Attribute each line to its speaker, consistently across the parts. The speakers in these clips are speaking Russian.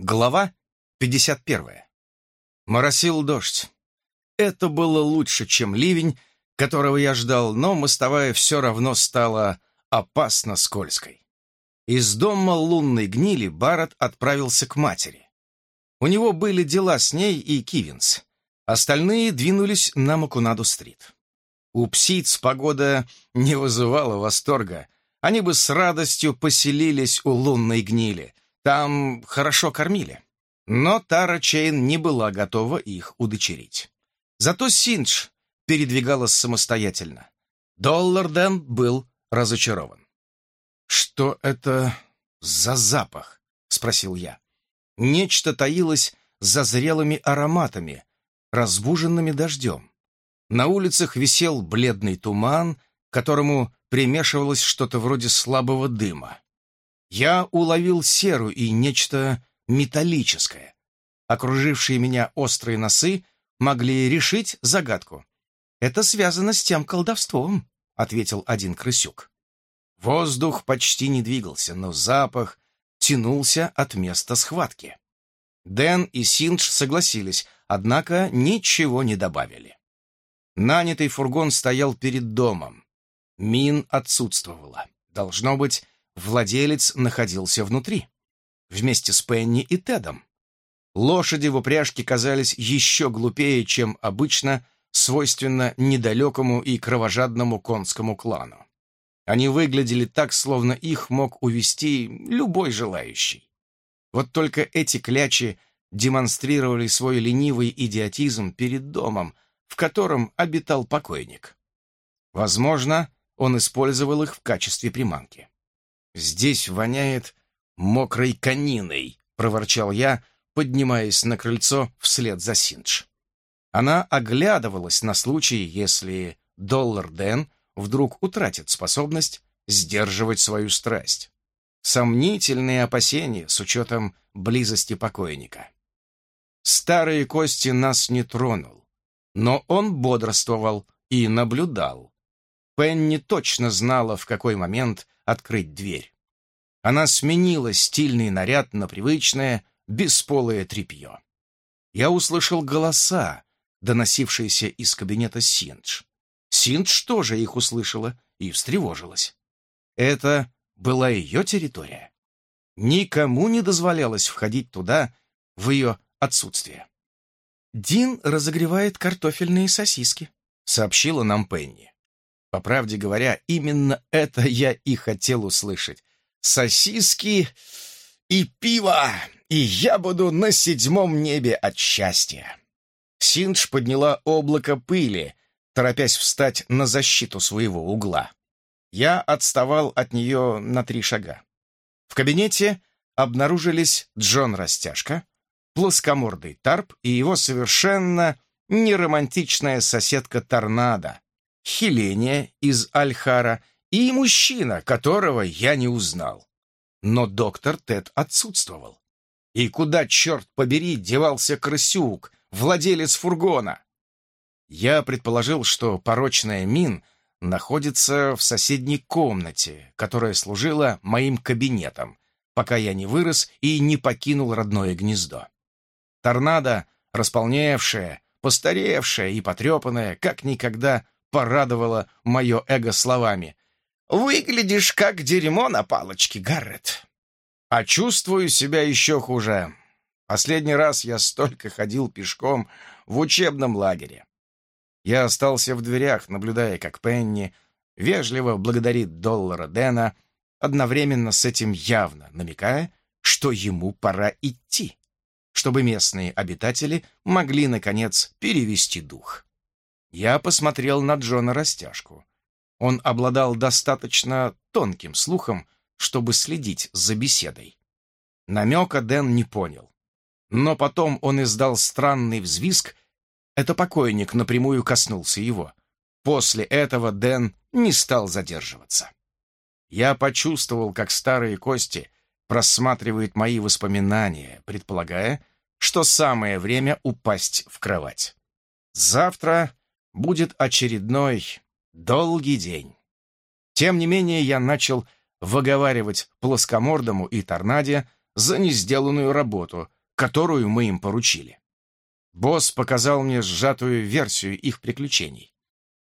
Speaker 1: Глава 51. Моросил дождь. Это было лучше, чем ливень, которого я ждал, но мостовая все равно стала опасно скользкой. Из дома лунной гнили Барретт отправился к матери. У него были дела с ней и Кивинс. Остальные двинулись на Макунаду-стрит. У псиц погода не вызывала восторга. Они бы с радостью поселились у лунной гнили — там хорошо кормили. Но Тара Чейн не была готова их удочерить. Зато Синдж передвигалась самостоятельно. Долларден был разочарован. «Что это за запах?» — спросил я. Нечто таилось за зрелыми ароматами, разбуженными дождем. На улицах висел бледный туман, к которому примешивалось что-то вроде слабого дыма. Я уловил серу и нечто металлическое. Окружившие меня острые носы могли решить загадку. «Это связано с тем колдовством», — ответил один крысюк. Воздух почти не двигался, но запах тянулся от места схватки. Дэн и Синдж согласились, однако ничего не добавили. Нанятый фургон стоял перед домом. Мин отсутствовала. Должно быть, Владелец находился внутри, вместе с Пенни и Тедом. Лошади в упряжке казались еще глупее, чем обычно свойственно недалекому и кровожадному конскому клану. Они выглядели так, словно их мог увести любой желающий. Вот только эти клячи демонстрировали свой ленивый идиотизм перед домом, в котором обитал покойник. Возможно, он использовал их в качестве приманки. «Здесь воняет мокрой кониной», — проворчал я, поднимаясь на крыльцо вслед за Синдж. Она оглядывалась на случай, если Доллар Дэн вдруг утратит способность сдерживать свою страсть. Сомнительные опасения с учетом близости покойника. Старые кости нас не тронул, но он бодрствовал и наблюдал. Пенни точно знала, в какой момент открыть дверь. Она сменила стильный наряд на привычное, бесполое тряпье. Я услышал голоса, доносившиеся из кабинета Синдж. Синдж тоже их услышала и встревожилась. Это была ее территория. Никому не дозволялось входить туда в ее отсутствие. «Дин разогревает картофельные сосиски», — сообщила нам Пенни. По правде говоря, именно это я и хотел услышать. Сосиски и пиво, и я буду на седьмом небе от счастья. Синдж подняла облако пыли, торопясь встать на защиту своего угла. Я отставал от нее на три шага. В кабинете обнаружились Джон Растяжка, плоскомордый Тарп и его совершенно неромантичная соседка Торнадо, Хеления из Альхара и мужчина, которого я не узнал. Но доктор Тед отсутствовал. И куда, черт побери, девался крысюк, владелец фургона? Я предположил, что порочная Мин находится в соседней комнате, которая служила моим кабинетом, пока я не вырос и не покинул родное гнездо. Торнадо, располневшая, постаревшая и потрепанная, как никогда порадовала мое эго словами. «Выглядишь как дерьмо на палочке, Гаррет». А чувствую себя еще хуже. Последний раз я столько ходил пешком в учебном лагере. Я остался в дверях, наблюдая, как Пенни вежливо благодарит доллара Дэна, одновременно с этим явно намекая, что ему пора идти, чтобы местные обитатели могли, наконец, перевести дух. Я посмотрел на Джона Растяжку. Он обладал достаточно тонким слухом, чтобы следить за беседой. Намека Дэн не понял. Но потом он издал странный взвизг. Это покойник напрямую коснулся его. После этого Дэн не стал задерживаться. Я почувствовал, как старые кости просматривают мои воспоминания, предполагая, что самое время упасть в кровать. Завтра будет очередной долгий день. Тем не менее, я начал выговаривать плоскомордому и торнаде за несделанную работу, которую мы им поручили. Босс показал мне сжатую версию их приключений.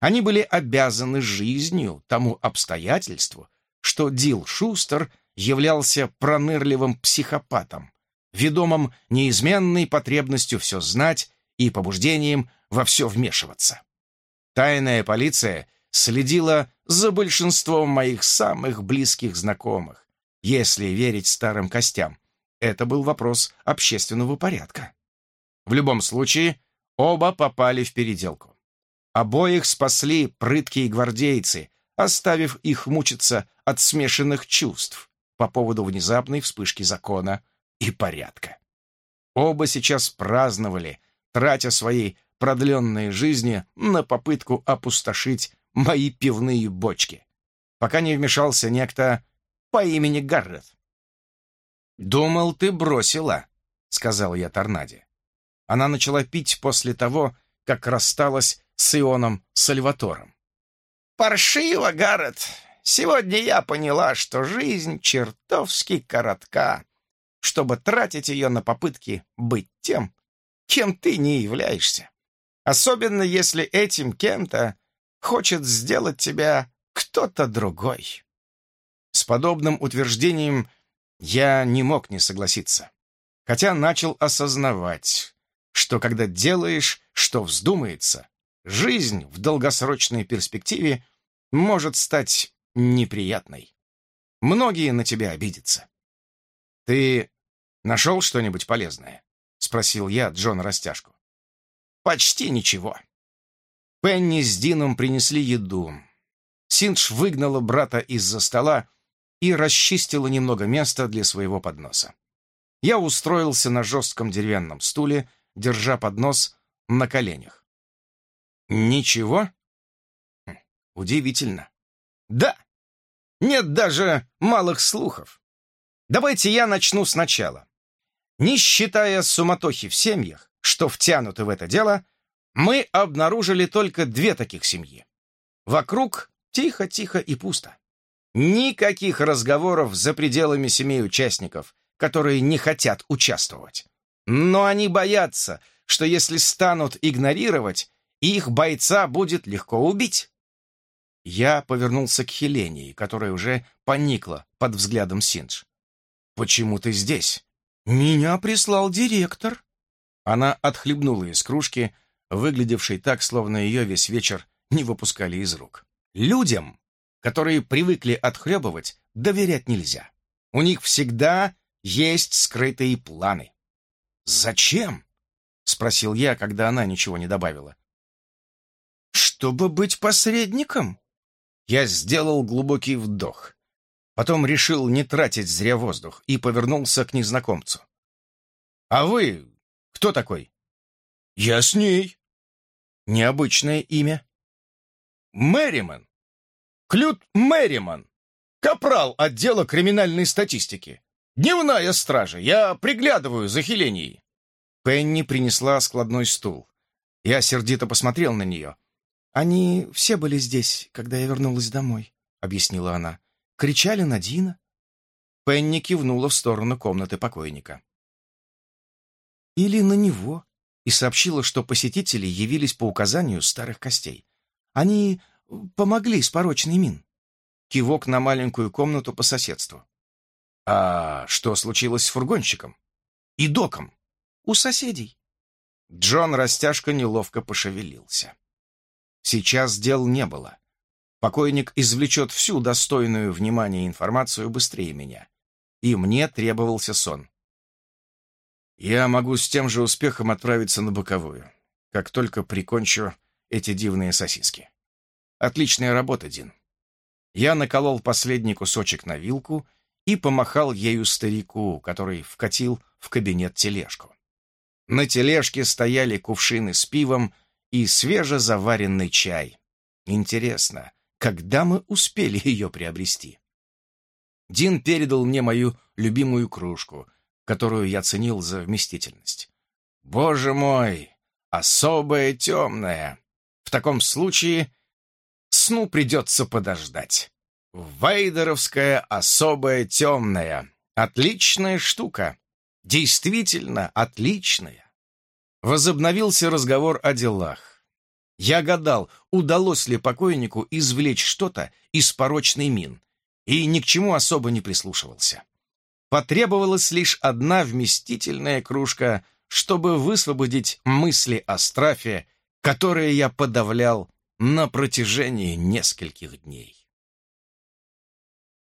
Speaker 1: Они были обязаны жизнью тому обстоятельству, что Дил Шустер являлся пронырливым психопатом, ведомым неизменной потребностью все знать и побуждением во все вмешиваться. Тайная полиция следила за большинством моих самых близких знакомых, если верить старым костям. Это был вопрос общественного порядка. В любом случае, оба попали в переделку. Обоих спасли прыткие гвардейцы, оставив их мучиться от смешанных чувств по поводу внезапной вспышки закона и порядка. Оба сейчас праздновали, тратя свои продленные жизни на попытку опустошить мои пивные бочки, пока не вмешался некто по имени Гаррет. «Думал, ты бросила», — сказал я Торнаде. Она начала пить после того, как рассталась с Ионом Сальватором. «Паршиво, Гаррет. Сегодня я поняла, что жизнь чертовски коротка, чтобы тратить ее на попытки быть тем, кем ты не являешься. Особенно если этим кем-то хочет сделать тебя кто-то другой». С подобным утверждением я не мог не согласиться, хотя начал осознавать, что когда делаешь, что вздумается, жизнь в долгосрочной перспективе может стать неприятной. Многие на тебя обидятся. «Ты нашел что-нибудь полезное?» — спросил я Джона Растяжку. «Почти ничего». Пенни с Дином принесли еду. Синдж выгнала брата из-за стола и расчистила немного места для своего подноса. Я устроился на жестком деревянном стуле, держа поднос на коленях. Ничего? Хм, удивительно. Да, нет даже малых слухов. Давайте я начну сначала. Не считая суматохи в семьях, что втянуты в это дело, мы обнаружили только две таких семьи. Вокруг тихо-тихо и пусто. Никаких разговоров за пределами семей участников, которые не хотят участвовать. Но они боятся, что если станут игнорировать, их бойца будет легко убить. Я повернулся к Хелении, которая уже поникла под взглядом Синдж. «Почему ты здесь?» «Меня прислал директор». Она отхлебнула из кружки, выглядевшей так, словно ее весь вечер не выпускали из рук. «Людям, которые привыкли отхлебывать, доверять нельзя. У них всегда есть скрытые планы». «Зачем?» — спросил я, когда она ничего не добавила чтобы быть посредником?» Я сделал глубокий вдох. Потом решил не тратить зря воздух и повернулся к незнакомцу. «А вы кто такой?» «Я с ней». «Необычное имя». «Мэриман. Клют Мэриман. Капрал отдела криминальной статистики. Дневная стража. Я приглядываю за Хеленией». Пенни принесла складной стул. Я сердито посмотрел на нее, «Они все были здесь, когда я вернулась домой», — объяснила она. «Кричали на Дина». Пенни кивнула в сторону комнаты покойника. «Или на него», и сообщила, что посетители явились по указанию старых костей. Они помогли с порочной мин. Кивок на маленькую комнату по соседству. «А что случилось с фургонщиком?» «И доком?» «У соседей». Джон растяжка неловко пошевелился. Сейчас дел не было. Покойник извлечет всю достойную внимания информацию быстрее меня. И мне требовался сон. Я могу с тем же успехом отправиться на боковую, как только прикончу эти дивные сосиски. Отличная работа, Дин. Я наколол последний кусочек на вилку и помахал ею старику, который вкатил в кабинет тележку. На тележке стояли кувшины с пивом и свежезаваренный чай. Интересно, когда мы успели ее приобрести? Дин передал мне мою любимую кружку, которую я ценил за вместительность. Боже мой, особая темная. В таком случае сну придется подождать. Вейдеровская особая темная. Отличная штука. Действительно отличная. Возобновился разговор о делах. Я гадал, удалось ли покойнику извлечь что-то из порочной мин, и ни к чему особо не прислушивался. Потребовалась лишь одна вместительная кружка, чтобы высвободить мысли о страфе, которые я подавлял на протяжении нескольких дней.